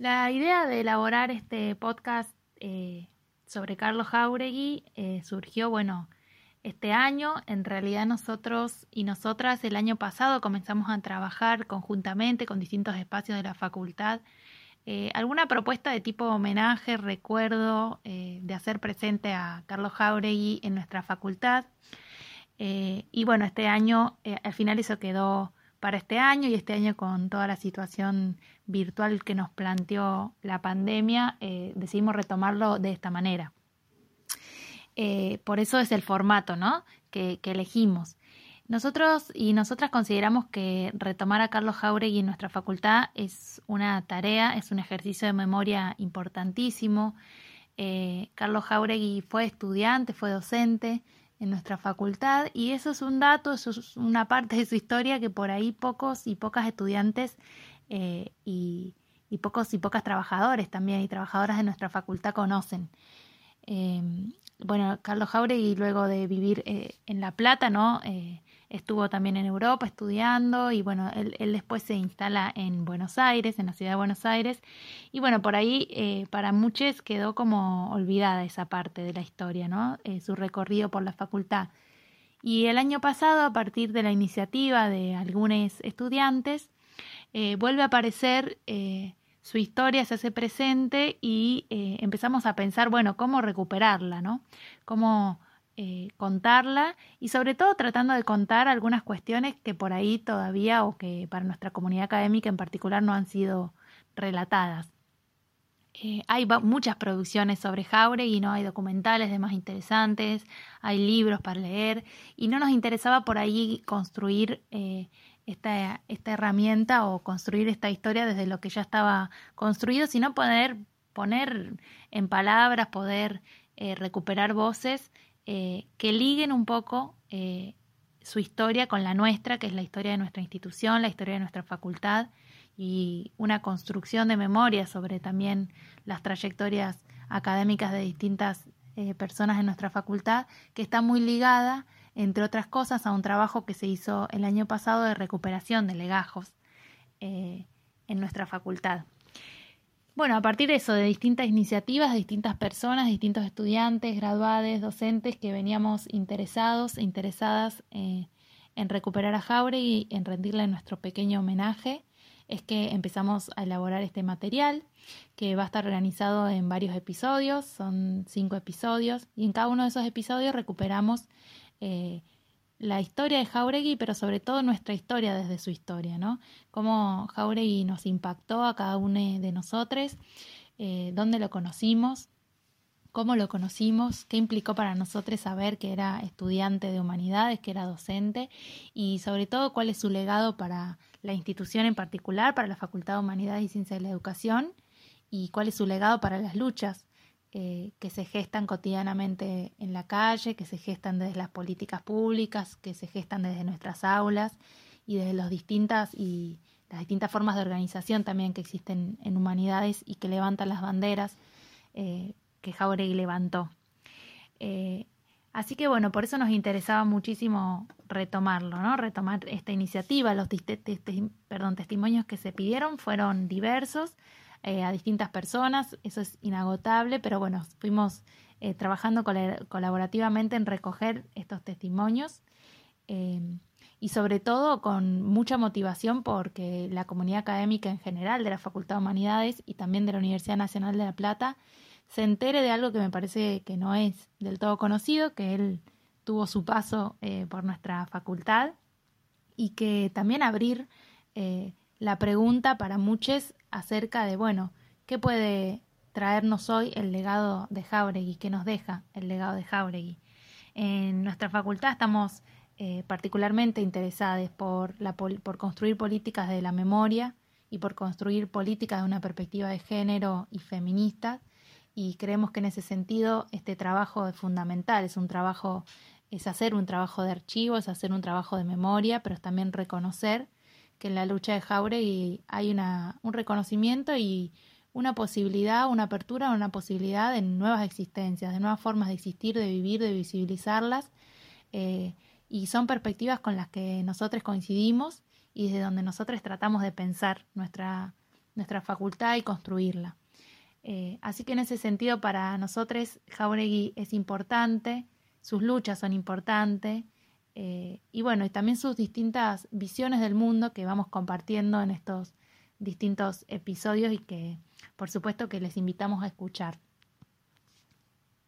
La idea de elaborar este podcast eh, sobre Carlos Jauregui eh, surgió, bueno, este año. En realidad nosotros y nosotras el año pasado comenzamos a trabajar conjuntamente con distintos espacios de la facultad. Eh, alguna propuesta de tipo homenaje, recuerdo, de hacer presente a Carlos Jauregui en nuestra facultad. y bueno, este año, al final eso quedó para este año y este año con toda la situación virtual que nos planteó la pandemia, eh, decidimos retomarlo de esta manera. Eh, por eso es el formato ¿no? que, elegimos. Nosotros y nosotras consideramos que retomar a Carlos Jauregui en nuestra facultad es una tarea, es un ejercicio de memoria importantísimo. Eh, Carlos Jauregui fue estudiante, fue docente, en nuestra facultad y eso es un dato, eso es una parte de su historia que por ahí pocos y pocas estudiantes eh, y, pocos y pocas trabajadores también y trabajadoras de nuestra facultad conocen. Eh, bueno, Carlos Jauregui luego de vivir eh, en La Plata, ¿no? Estuvo también en Europa estudiando y bueno, él, después se instala en Buenos Aires, en la ciudad de Buenos Aires y bueno, por ahí eh, para muchos quedó como olvidada esa parte de la historia, ¿no? Eh, su recorrido por la facultad. Y el año pasado, a partir de la iniciativa de algunos estudiantes, eh, vuelve a aparecer su historia, se hace presente y empezamos a pensar, bueno, cómo recuperarla, ¿no? Cómo eh, contarla y sobre todo tratando de contar algunas cuestiones que por ahí todavía o que para nuestra comunidad académica en particular no han sido relatadas. Eh, hay muchas producciones sobre Jauregui, ¿no? hay documentales de más interesantes, hay libros para leer y no nos interesaba por ahí construir eh, esta, esta herramienta o construir esta historia desde lo que ya estaba construido, sino poder poner en palabras, poder recuperar voces eh, que liguen un poco eh, su historia con la nuestra, que es la historia de nuestra institución, la historia de nuestra facultad y una construcción de memoria sobre también las trayectorias académicas de distintas eh, personas en nuestra facultad, que está muy ligada, entre otras cosas, a un trabajo que se hizo el año pasado de recuperación de legajos en nuestra facultad. Bueno, a partir de eso, de distintas iniciativas, de distintas personas, distintos estudiantes, graduados, docentes que veníamos interesados e interesadas eh, en recuperar a Jauregui y en rendirle nuestro pequeño homenaje, es que empezamos a elaborar este material que va a estar organizado en varios episodios, son cinco episodios, y en cada uno de esos episodios recuperamos eh, la historia de Jauregui, pero sobre todo nuestra historia desde su historia, ¿no? Cómo Jauregui nos impactó a cada uno de nosotros, eh, dónde lo conocimos, cómo lo conocimos, qué implicó para nosotros saber que era estudiante de humanidades, que era docente y sobre todo cuál es su legado para la institución en particular, para la Facultad de Humanidades y Ciencias de la Educación y cuál es su legado para las luchas eh, que se gestan cotidianamente en la calle, que se gestan desde las políticas públicas, que se gestan desde nuestras aulas y desde las distintas y las distintas formas de organización también que existen en humanidades y que levantan las banderas eh, que Jauregui levantó. Eh, así que bueno, por eso nos interesaba muchísimo retomarlo, ¿no? Retomar esta iniciativa. Los testimonios que se pidieron fueron diversos. Eh, a distintas personas, eso es inagotable, pero bueno, fuimos eh, trabajando colaborativamente en recoger estos testimonios eh, y sobre todo con mucha motivación porque la comunidad académica en general de la Facultad de Humanidades y también de la Universidad Nacional de La Plata se entere de algo que me parece que no es del todo conocido, que él tuvo su paso por nuestra facultad y que también abrir la pregunta para muchos acerca de, bueno, ¿qué puede traernos hoy el legado de Jauregui? ¿Qué nos deja el legado de Jauregui? En nuestra facultad estamos eh, particularmente interesados por, la, por construir políticas de la memoria y por construir políticas de una perspectiva de género y feminista y creemos que en ese sentido este trabajo es fundamental, es un trabajo, es hacer un trabajo de archivo, es hacer un trabajo de memoria, pero es también reconocer que en la lucha de Jauregui hay una, un reconocimiento y una posibilidad, una apertura, una posibilidad de nuevas existencias, de nuevas formas de existir, de vivir, de visibilizarlas. Eh, y son perspectivas con las que nosotros coincidimos y desde donde nosotros tratamos de pensar nuestra, nuestra facultad y construirla. Eh, así que en ese sentido para nosotros Jauregui es importante, sus luchas son importantes eh, y bueno, y también sus distintas visiones del mundo que vamos compartiendo en estos distintos episodios y que por supuesto que les invitamos a escuchar.